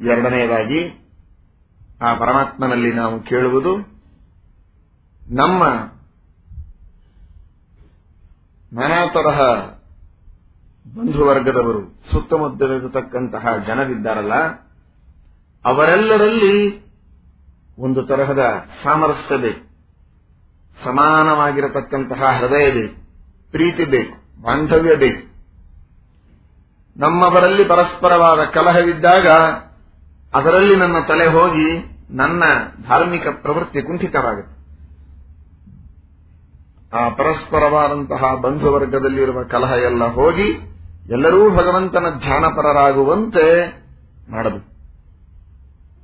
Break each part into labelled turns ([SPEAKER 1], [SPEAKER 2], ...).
[SPEAKER 1] ಎರಡನೆಯದಾಗಿ ಆ ಪರಮಾತ್ಮನಲ್ಲಿ ನಾವು ಕೇಳುವುದು ನಮ್ಮ ನಾನಾ ತರಹ ಬಂಧುವರ್ಗದವರು, ಸುತ್ತಮುತ್ತಲಿರತಕ್ಕಂತಹ ಜನರಿದ್ದಾರಲ್ಲ, ಅವರೆಲ್ಲರಲ್ಲಿ ಒಂದು ತರಹದ ಸಾಮರಸ್ಯ ಬೇಕು. ಸಮಾನವಾಗಿರತಕ್ಕಂತಹ ಹೃದಯ ಬೇಕು. ಪ್ರೀತಿ ಬೇಕು. ಬಾಂಧವ್ಯ ಬೇಕು. ನಮ್ಮವರಲ್ಲಿ ಪರಸ್ಪರವಾದ ಕಲಹವಿದ್ದಾಗ ಅದರಲ್ಲಿ ನನ್ನ ತಲೆ ಹೋಗಿ ನನ್ನ ಧಾರ್ಮಿಕ ಪ್ರವೃತ್ತಿ ಕುಂಠಿತವಾಗುತ್ತೆ. ಆ ಪರಸ್ಪರವಾದಂತಹ ಬಂಧುವರ್ಗದಲ್ಲಿರುವ ಕಲಹ ಎಲ್ಲ ಹೋಗಿ ಎಲ್ಲರೂ ಭಗವಂತನ ಧ್ಯಾನಪರರಾಗುವಂತೆ ಮಾಡಬೇಕು.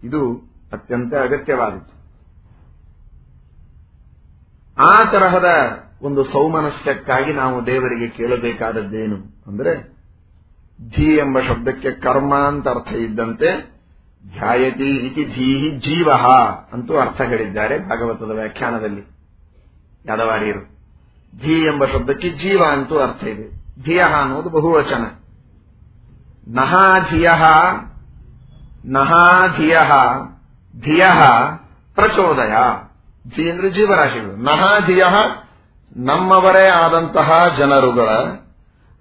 [SPEAKER 1] ಇದು ಅತ್ಯಂತ ಅಗತ್ಯವಾದದ್ದು. ಆ ತರಹದ ಒಂದು ಸೌಮನಸ್ಯಕ್ಕಾಗಿ ನಾವು ದೇವರಿಗೆ ಕೇಳಬೇಕಾದದ್ದೇನು ಅಂದ್ರೆ ಧೀ ಎಂಬ ಶಬ್ದಕ್ಕೆ ಕರ್ಮ ಅಂತ ಅರ್ಥ ಇದ್ದಂತೆ ಧ್ಯಾಯತಿ ಇತಿ ಧೀಹಿ ಜೀವ ಅಂತೂ ಅರ್ಥ ಹೇಳಿದ್ದಾರೆ ಭಾಗವತದ ವ್ಯಾಖ್ಯಾನದಲ್ಲಿ. ಯಾದವಾರಿಯರು. ಧೀ ಎಂಬ ಶಬ್ದಕ್ಕೆ ಜೀವ ಅಂತೂ ಅರ್ಥ ಇದೆ. ಧಿಯ ಅನ್ನೋದು ಬಹುವಚನ. ನಹಾಧಿಯ ನಹಾಧಿಯ ಧಿಯ ಪ್ರಚೋದಯ. ಧಿ ಅಂದ್ರೆ ಜೀವರಾಶಿಗಳು. ನಹಾಧಿಯ ನಮ್ಮವರೇ ಆದಂತಹ ಜನರುಗಳ.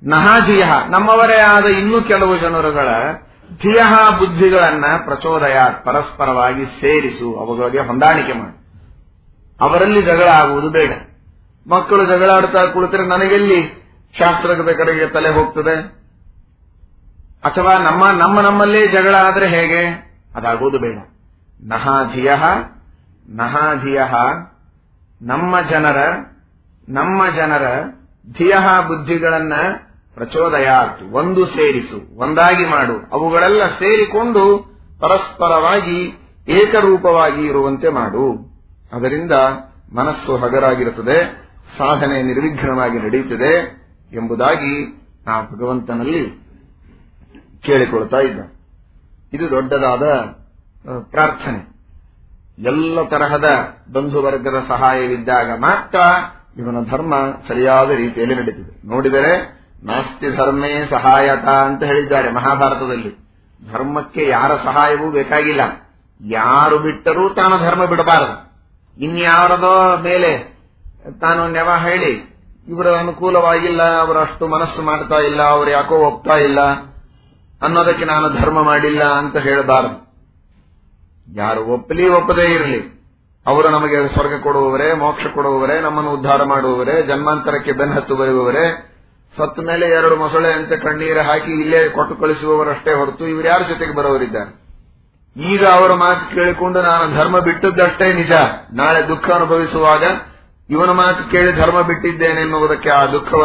[SPEAKER 1] ನಹಾಜಿಯ ನಮ್ಮವರೇ ಆದ ಇನ್ನೂ ಕೆಲವು ಜನರುಗಳ ಧಿಯ ಬುದ್ಧಿಗಳನ್ನ ಪ್ರಚೋದಯ ಪರಸ್ಪರವಾಗಿ ಸೇರಿಸು, ಅವುಗಳಿಗೆ ಹೊಂದಾಣಿಕೆ ಮಾಡಿ. ಅವರಲ್ಲಿ ಜಗಳ ಆಗುವುದು ಬೇಡ. ಮಕ್ಕಳು ಜಗಳ ಆಡ್ತಾ ಕುಳಿತರೆ ನನಗೆಲ್ಲಿ ಶಾಸ್ತ್ರದ ಕಡೆಗೆ ತಲೆ ಹೋಗ್ತದೆ? ಅಥವಾ ನಮ್ಮ ನಮ್ಮ ನಮ್ಮಲ್ಲೇ ಜಗಳ ಆದರೆ ಹೇಗೆ? ಅದಾಗುವುದು ಬೇಡ. ನಹಾಧಿಯ ನಹಾಧಿಯ ನಮ್ಮ ಜನರ ನಮ್ಮ ಜನರ ಧಿಯ ಬುದ್ಧಿಗಳನ್ನ ಪ್ರಚೋದಯಾತ್, ಒಂದು ಸೇರಿಸು, ಒಂದಾಗಿ ಮಾಡು. ಅವುಗಳೆಲ್ಲ ಸೇರಿಕೊಂಡು ಪರಸ್ಪರವಾಗಿ ಏಕರೂಪವಾಗಿ ಇರುವಂತೆ ಮಾಡು. ಅದರಿಂದ ಮನಸ್ಸು ಹಗರಾಗಿರುತ್ತದೆ, ಸಾಧನೆ ನಿರ್ವಿಘ್ನವಾಗಿ ನಡೆಯುತ್ತದೆ ಎಂಬುದಾಗಿ ಆ ಭಗವಂತನಲ್ಲಿ ಕೇಳಿಕೊಳ್ತಾ ಇದ್ದ. ಇದು ದೊಡ್ಡದಾದ ಪ್ರಾರ್ಥನೆ. ಎಲ್ಲ ತರಹದ ಬಂಧುವರ್ಗದ ಸಹಾಯವಿದ್ದಾಗ ಮಾತ್ರ ಇವನ ಧರ್ಮ ಸರಿಯಾದ ರೀತಿಯಲ್ಲಿ ನಡೀತಿದೆ. ನೋಡಿದರೆ ನಾಸ್ತಿ ಧರ್ಮೇ ಸಹಾಯತ ಅಂತ ಹೇಳಿದ್ದಾರೆ ಮಹಾಭಾರತದಲ್ಲಿ. ಧರ್ಮಕ್ಕೆ ಯಾರ ಸಹಾಯವೂ ಬೇಕಾಗಿಲ್ಲ. ಯಾರು ಬಿಟ್ಟರೂ ತಾನು ಧರ್ಮ ಬಿಡಬಾರದು. ಇನ್ಯಾರದೋ ಮೇಲೆ ತಾನು ನೆವ ಹೇಳಿ, ಇವರ ಅನುಕೂಲವಾಗಿಲ್ಲ ಅವರಷ್ಟು ಮನಸ್ಸು ಮಾಡ್ತಾ ಇಲ್ಲ, ಅವರು ಯಾಕೋ ಒಪ್ತಾ ಇಲ್ಲ, ಅನ್ನೋದಕ್ಕೆ ನಾನು ಧರ್ಮ ಮಾಡಿಲ್ಲ ಅಂತ ಹೇಳಬಾರದು. ಯಾರು ಒಪ್ಪಲಿ ಒಪ್ಪದೇ ಇರಲಿ. ಅವರು ನಮಗೆ ಸ್ವರ್ಗ ಕೊಡುವವರೇ, ಮೋಕ್ಷ ಕೊಡುವವರೇ, ನಮ್ಮನ್ನು ಉದ್ಧಾರ ಮಾಡುವವರೇ, ಜನ್ಮಾಂತರಕ್ಕೆ ಬೆನ್ನತ್ತು ಬರುವವರೇ ಸತ್ತ ಮೇಲೆ ಎರಡು ಮೊಸಳೆ ಅಂತ ಕಣ್ಣೀರು ಹಾಕಿ ಇಲ್ಲೇ ಕೊಟ್ಟು ಕಳಿಸುವವರಷ್ಟೇ ಹೊರತು ಇವರು ಯಾರ ಜೊತೆಗೆ ಬರೋರಿದ್ದಾರೆ? ಈಗ ಅವರ ಮಾತು ಕೇಳಿಕೊಂಡು ನಾನು ಧರ್ಮ ಬಿಟ್ಟದ್ದಷ್ಟೇ ನಿಜ. ನಾಳೆ ದುಃಖ ಅನುಭವಿಸುವಾಗ ಇವನ ಮಾತು ಕೇಳಿ ಧರ್ಮ ಬಿಟ್ಟಿದ್ದೇನೆ ಎನ್ನುವುದಕ್ಕೆ ಆ ದುಃಖ